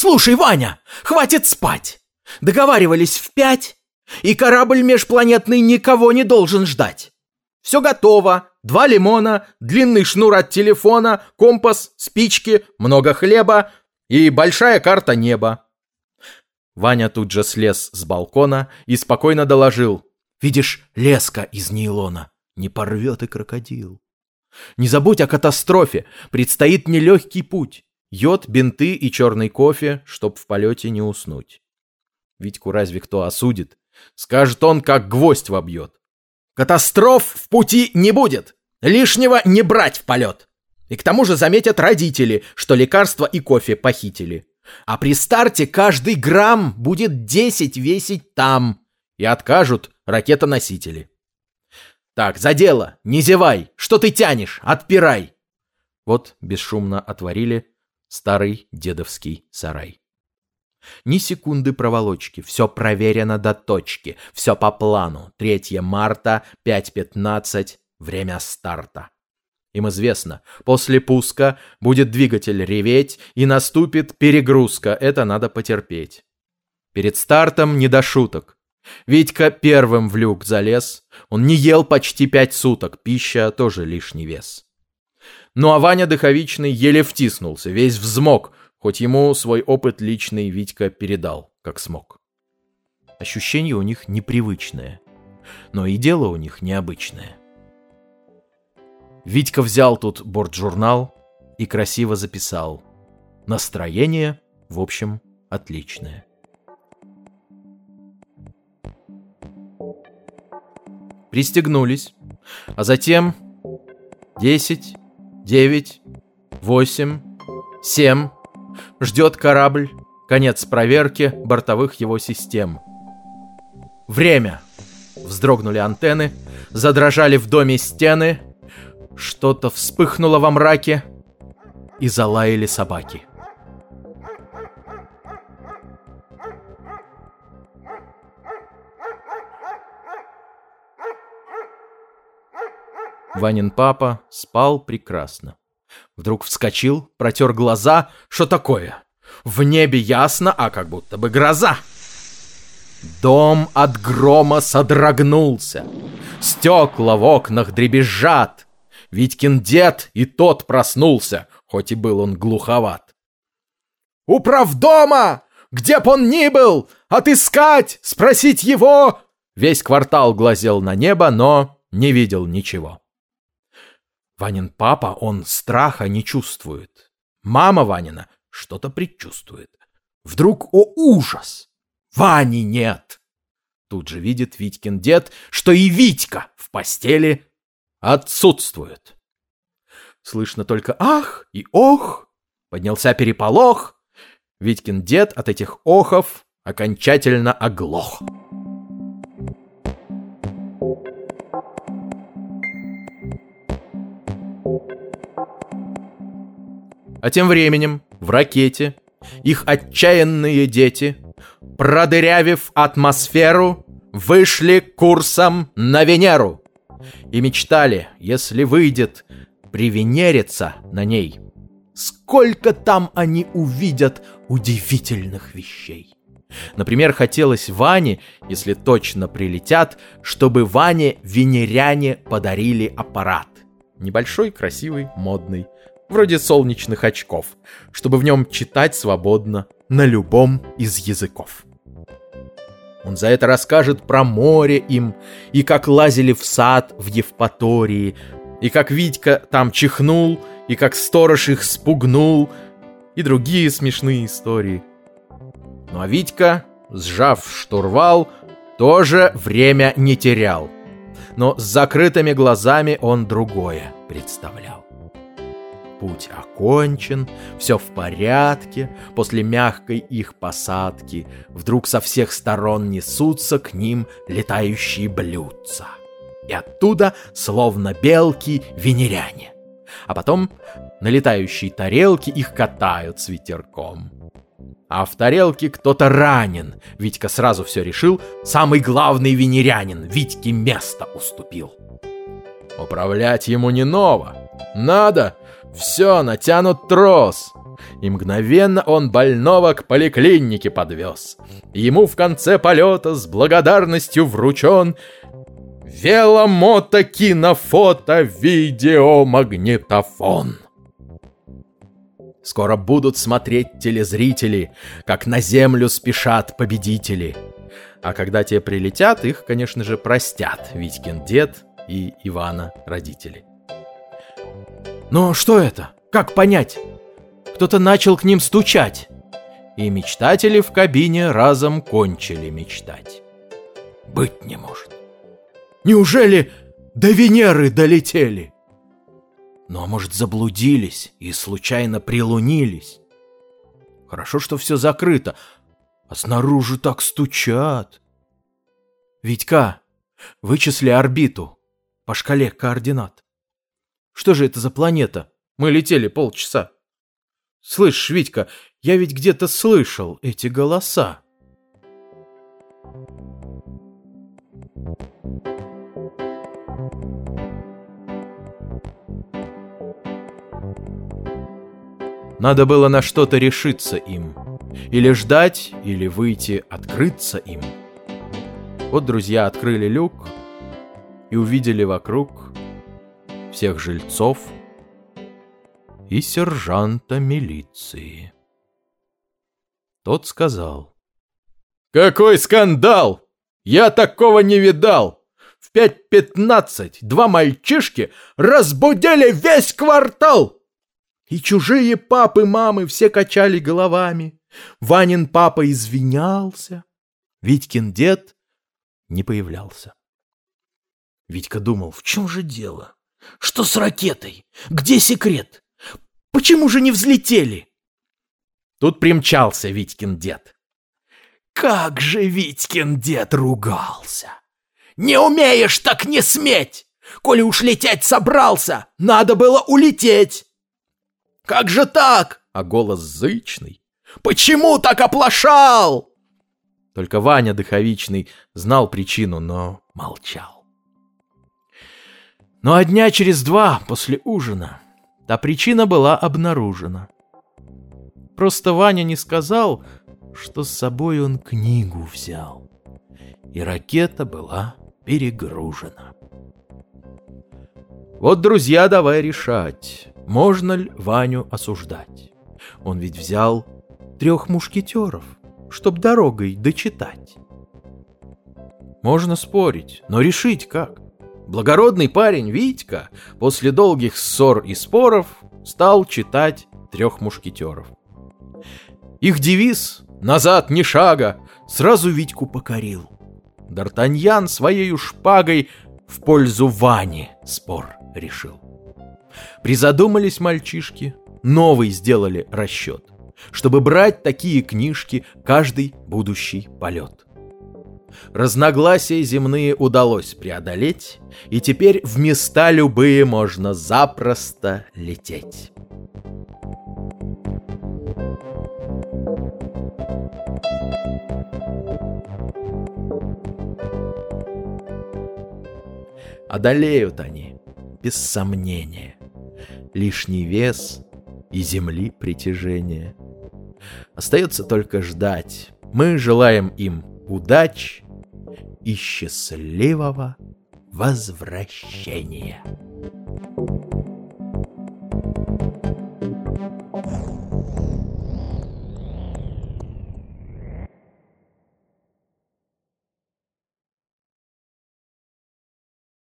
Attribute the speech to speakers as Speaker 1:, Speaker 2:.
Speaker 1: Слушай, Ваня, хватит спать. Договаривались в пять, и корабль межпланетный никого не должен ждать. Все готово. Два лимона, длинный шнур от телефона, компас, спички, много хлеба и большая карта неба. Ваня тут же слез с балкона и спокойно доложил. Видишь, леска из нейлона. Не порвет и крокодил. Не забудь о катастрофе. Предстоит нелегкий путь. Йод, бинты и черный кофе, чтоб в полете не уснуть. Витьку разве кто осудит? Скажет он, как гвоздь вобьет. Катастроф в пути не будет. Лишнего не брать в полет. И к тому же заметят родители, что лекарства и кофе похитили. А при старте каждый грамм будет 10 весить там. И откажут ракетоносители. Так, за дело, не зевай. Что ты тянешь? Отпирай. Вот бесшумно отворили, Старый дедовский сарай. Ни секунды проволочки, все проверено до точки, все по плану. 3 марта, 5.15, время старта. Им известно, после пуска будет двигатель реветь и наступит перегрузка, это надо потерпеть. Перед стартом не до шуток. Витька первым в люк залез, он не ел почти пять суток, пища тоже лишний вес. Ну а Ваня Дыховичный еле втиснулся, весь взмок, хоть ему свой опыт личный Витька передал, как смог. Ощущение у них непривычное, но и дело у них необычное. Витька взял тут бортжурнал и красиво записал. Настроение, в общем, отличное. Пристегнулись, а затем десять девять, восемь, семь. Ждет корабль. Конец проверки бортовых его систем. Время. Вздрогнули антенны, задрожали в доме стены, что-то вспыхнуло во мраке и залаяли собаки. Ванин папа спал прекрасно. Вдруг вскочил, протер глаза. Что такое? В небе ясно, а как будто бы гроза. Дом от грома содрогнулся. Стекла в окнах дребезжат. Витькин дед и тот проснулся, хоть и был он глуховат. «Управдома! Где б он ни был! Отыскать! Спросить его!» Весь квартал глазел на небо, но не видел ничего. Ванин папа, он страха не чувствует. Мама Ванина что-то предчувствует. Вдруг, о ужас! Вани нет! Тут же видит Витькин дед, что и Витька в постели отсутствует. Слышно только «ах» и «ох», поднялся переполох. Витькин дед от этих охов окончательно оглох. А тем временем в ракете их отчаянные дети, продырявив атмосферу, вышли курсом на Венеру и мечтали, если выйдет, привенериться на ней. Сколько там они увидят удивительных вещей. Например, хотелось Ване, если точно прилетят, чтобы Ване венеряне подарили аппарат. Небольшой, красивый, модный вроде солнечных очков, чтобы в нем читать свободно на любом из языков. Он за это расскажет про море им, и как лазили в сад в Евпатории, и как Витька там чихнул, и как сторож их спугнул, и другие смешные истории. Ну а Витька, сжав штурвал, тоже время не терял. Но с закрытыми глазами он другое представлял. путь окончен, все в порядке, после мягкой их посадки вдруг со всех сторон несутся к ним летающие блюдца. И оттуда, словно белки, венеряне. А потом на летающей тарелке их катают с ветерком. А в тарелке кто-то ранен. Витька сразу все решил. Самый главный венерянин Витьке место уступил. Управлять ему не ново. Надо. Все, натянут трос. И мгновенно он больного к поликлинике подвез. Ему в конце полета с благодарностью вручен веломотокинофото-видеомагнитофон. Скоро будут смотреть телезрители, как на землю спешат победители. А когда те прилетят, их, конечно же, простят Витькин дед и Ивана родители. Но что это? Как понять? Кто-то начал к ним стучать. И мечтатели в кабине разом кончили мечтать. Быть не может. Неужели до Венеры долетели? Ну, а может, заблудились и случайно прилунились? Хорошо, что все закрыто, а снаружи так стучат. Витька, вычисли орбиту по шкале координат. Что же это за планета? Мы летели полчаса. Слышь, Витька, я ведь где-то слышал эти голоса. Надо было на что-то решиться им. Или ждать, или выйти, открыться им. Вот друзья открыли люк и увидели вокруг всех жильцов и сержанта милиции. Тот сказал. «Какой скандал! Я такого не видал! В пять пятнадцать два мальчишки разбудили весь квартал!» И чужие папы, мамы все качали головами. Ванин папа извинялся. Витькин дед не появлялся. Витька думал, в чем же дело? Что с ракетой? Где секрет? Почему же не взлетели? Тут примчался Витькин дед. Как же Витькин дед ругался! Не умеешь, так не сметь! Коли уж лететь собрался, надо было улететь! Как же так? А голос зычный. Почему так оплошал? Только Ваня Дыховичный знал причину, но молчал. Ну а дня через два после ужина та причина была обнаружена. Просто Ваня не сказал, что с собой он книгу взял. И ракета была перегружена. Вот, друзья, давай решать, можно ли Ваню осуждать. Он ведь взял трех мушкетеров, чтоб дорогой дочитать. Можно спорить, но решить как? Благородный парень Витька после долгих ссор и споров стал читать трех мушкетеров. Их девиз «Назад ни шага» сразу Витьку покорил. Д'Артаньян своей шпагой в пользу Вани спор решил. Призадумались мальчишки, новый сделали расчет, чтобы брать такие книжки каждый будущий полет. Разногласия земные удалось преодолеть, и теперь в места любые можно запросто лететь. Одолеют они, без сомнения. Лишний вес и земли притяжение. Остается только ждать. Мы желаем им удач и счастливого возвращения.